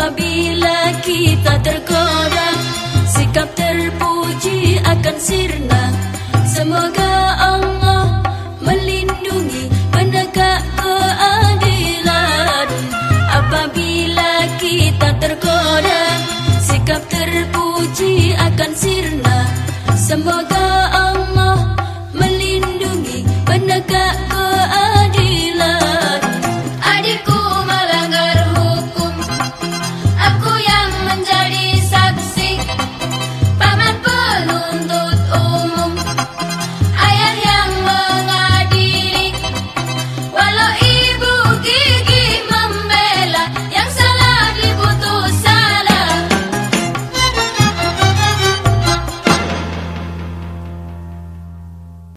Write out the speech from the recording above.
apabila kita tergoda